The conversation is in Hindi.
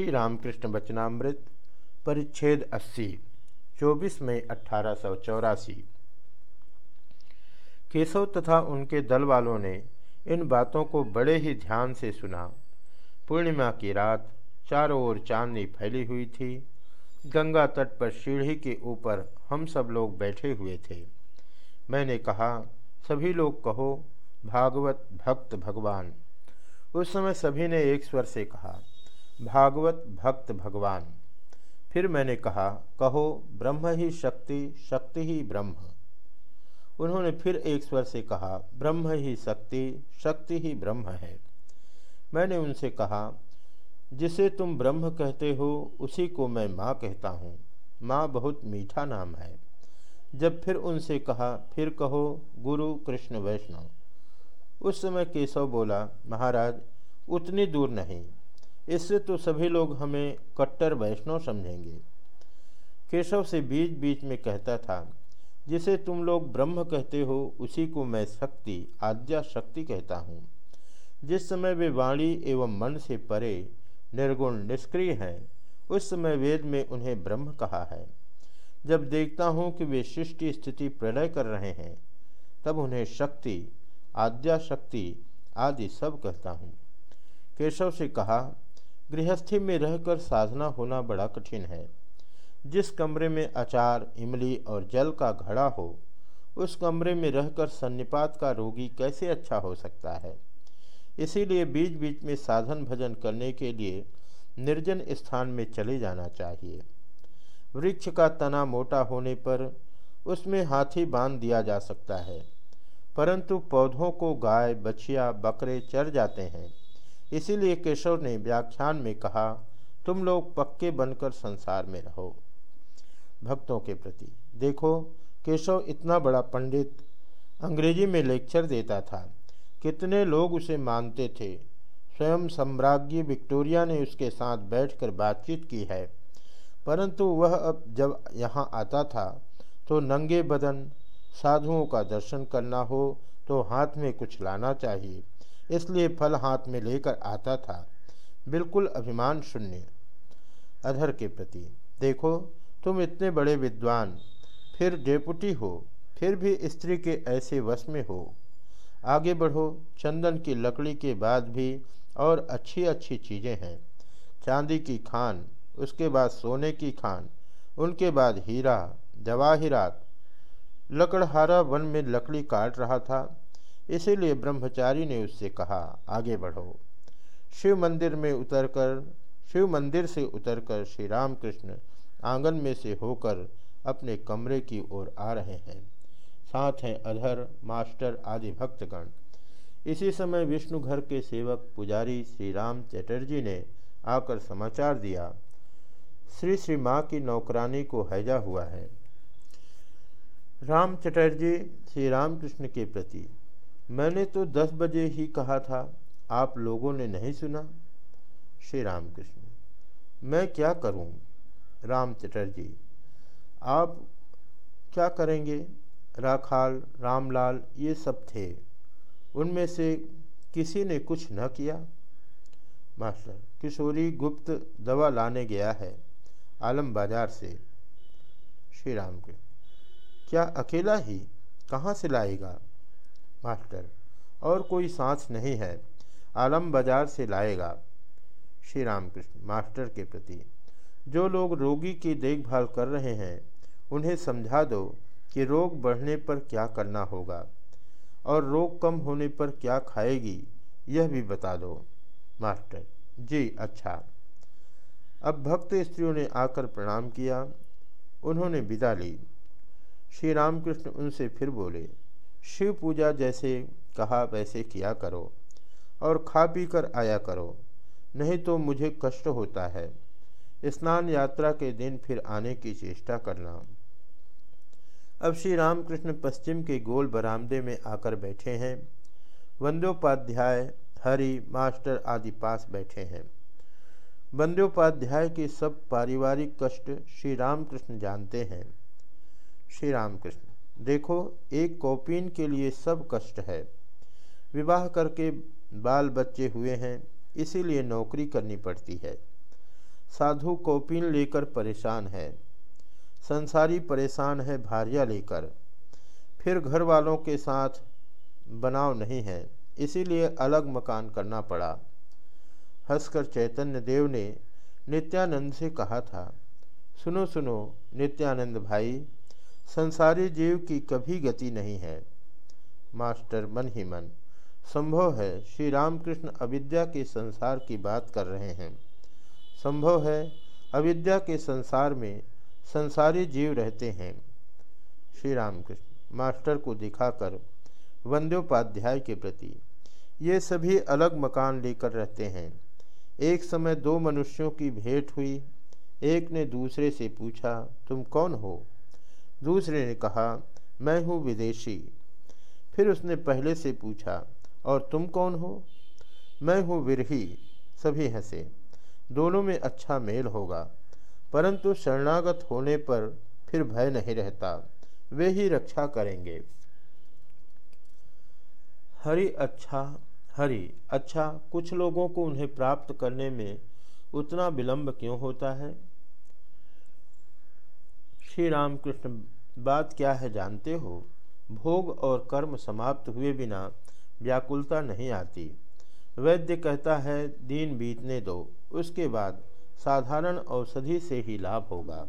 श्री रामकृष्ण वचनामृत परिच्छेद 80 24 मई अठारह सौ चौरासी। केशव तथा उनके दल वालों ने इन बातों को बड़े ही ध्यान से सुना। पूर्णिमा की रात चारों ओर चांदनी फैली हुई थी। गंगा तट पर सीढ़ी के ऊपर हम सब लोग बैठे हुए थे। मैंने कहा, सभी लोग कहो, भागवत भक्त भगवान। उस समय सभी ने एक स्वर से कहा भागवत भक्त भगवान। फिर मैंने कहा, कहो, ब्रह्म ही शक्ति शक्ति ही ब्रह्म। उन्होंने फिर एक स्वर से कहा, ब्रह्म ही शक्ति शक्ति ही ब्रह्म है। मैंने उनसे कहा, जिसे तुम ब्रह्म कहते हो, उसी को मैं माँ कहता हूँ। माँ बहुत मीठा नाम है। जब फिर उनसे कहा, फिर कहो, गुरु कृष्ण वैष्णव। उस समय केशव बोला, महाराज, उतनी दूर नहीं। इससे तो सभी लोग हमें कट्टर वैष्णव समझेंगे। केशव से बीच बीच में कहता था, जिसे तुम लोग ब्रह्म कहते हो, उसी को मैं शक्ति, आद्या शक्ति कहता हूँ। जिस समय वे वाणी एवं मन से परे, निर्गुण निष्क्रिय हैं, उस समय वेद में उन्हें ब्रह्म कहा है। जब देखता हूँ कि वे सृष्टि स्थिति प्रलय कर रहे हैं, तब उन्हें शक्ति, आद्या शक्ति आदि सब कहता हूँ। केशव से कहा गृहस्थी में रहकर साधना होना बड़ा कठिन है। जिस कमरे में अचार, इमली और जल का घड़ा हो, उस कमरे में रहकर सन्निपात का रोगी कैसे अच्छा हो सकता है? इसीलिए बीच बीच में साधन भजन करने के लिए निर्जन स्थान में चले जाना चाहिए। वृक्ष का तना मोटा होने पर उसमें हाथी बाँध दिया जा सकता है, परंतु पौधों को गाय, बछिया, बकरे चर जाते हैं। इसीलिए केशव ने व्याख्यान में कहा, तुम लोग पक्के बनकर संसार में रहो भक्तों के प्रति। देखो, केशव इतना बड़ा पंडित अंग्रेज़ी में लेक्चर देता था। कितने लोग उसे मानते थे। स्वयं सम्राज्ञी विक्टोरिया ने उसके साथ बैठकर बातचीत की है। परंतु वह अब जब यहाँ आता था तो नंगे बदन साधुओं का दर्शन करना हो तो हाथ में कुछ लाना चाहिए। इसलिए फल हाथ में लेकर आता था। बिल्कुल अभिमान शून्य। अधर के प्रति देखो, तुम इतने बड़े विद्वान, फिर डेपुटी हो, फिर भी स्त्री के ऐसे वश में हो। आगे बढ़ो, चंदन की लकड़ी के बाद भी और अच्छी अच्छी चीज़ें हैं। चांदी की खान, उसके बाद सोने की खान, उनके बाद हीरा, जवाहिरात। लकड़हारा वन में लकड़ी काट रहा था। इसीलिए ब्रह्मचारी ने उससे कहा, आगे बढ़ो। शिव मंदिर में उतरकर, शिव मंदिर से उतरकर श्री रामकृष्ण आँगन में से होकर अपने कमरे की ओर आ रहे हैं। साथ हैं अधर, मास्टर, आदि भक्तगण। इसी समय विष्णु घर के सेवक पुजारी श्री राम चटर्जी ने आकर समाचार दिया। श्री श्री माँ की नौकरानी को हैजा हुआ है। राम चटर्जी श्री रामकृष्ण के प्रति मैंने तो दस बजे ही कहा था, आप लोगों ने नहीं सुना। श्री रामकृष्ण, मैं क्या करूँ? राम चटर्जी, आप क्या करेंगे? राखाल, रामलाल, ये सब थे। उनमें से किसी ने कुछ न किया? मास्टर, किशोरी गुप्त दवा लाने गया है, आलम बाज़ार से। श्री राम के क्या अकेला ही कहाँ से लाएगा? मास्टर, और कोई सांस नहीं है। आलम बाज़ार से लाएगा। श्री रामकृष्ण मास्टर के प्रति, जो लोग रोगी की देखभाल कर रहे हैं, उन्हें समझा दो कि रोग बढ़ने पर क्या करना होगा, और रोग कम होने पर क्या खाएगी, यह भी बता दो। मास्टर, जी अच्छा। अब भक्त स्त्रियों ने आकर प्रणाम किया। उन्होंने विदा ली। श्री रामकृष्ण उनसे फिर बोले शिव पूजा जैसे कहा वैसे किया करो और खा पी कर आया करो, नहीं तो मुझे कष्ट होता है। स्नान यात्रा के दिन फिर आने की चेष्टा करना। अब श्री रामकृष्ण पश्चिम के गोल बरामदे में आकर बैठे हैं। वंदोपाध्याय हरि, मास्टर आदि पास बैठे हैं। वंदोपाध्याय के सब पारिवारिक कष्ट श्री रामकृष्ण जानते हैं। श्री रामकृष्ण। देखो, एक कौपीन के लिए सब कष्ट है। विवाह करके बाल बच्चे हुए हैं, इसीलिए नौकरी करनी पड़ती है। साधु कौपीन लेकर परेशान है। संसारी परेशान है भारिया लेकर। फिर घर वालों के साथ बनाव नहीं है, इसीलिए अलग मकान करना पड़ा। हंसकर चैतन्य देव ने नित्यानंद से कहा था, सुनो सुनो, नित्यानंद भाई संसारी जीव की कभी गति नहीं है। मास्टर मन ही मन, संभव है श्री रामकृष्ण अविद्या के संसार की बात कर रहे हैं। संभव है अविद्या के संसार में संसारी जीव रहते हैं। श्री रामकृष्ण, मास्टर को दिखाकर वंद्योपाध्याय के प्रति ये सभी अलग मकान लेकर रहते हैं। एक समय दो मनुष्यों की भेंट हुई, एक ने दूसरे से पूछा, तुम कौन हो? दूसरे ने कहा, मैं हूँ विदेशी। फिर उसने पहले से पूछा, और तुम कौन हो? मैं हूँ विरही। सभी हंसे। दोनों में अच्छा मेल होगा, परंतु शरणागत होने पर फिर भय नहीं रहता। वे ही रक्षा करेंगे। हरि अच्छा हरि अच्छा कुछ लोगों को उन्हें प्राप्त करने में उतना विलंब क्यों होता है? श्री रामकृष्ण बात क्या है जानते हो? भोग और कर्म समाप्त हुए बिना व्याकुलता नहीं आती। वैद्य कहता है, दिन बीतने दो, उसके बाद साधारण औषधि से ही लाभ होगा।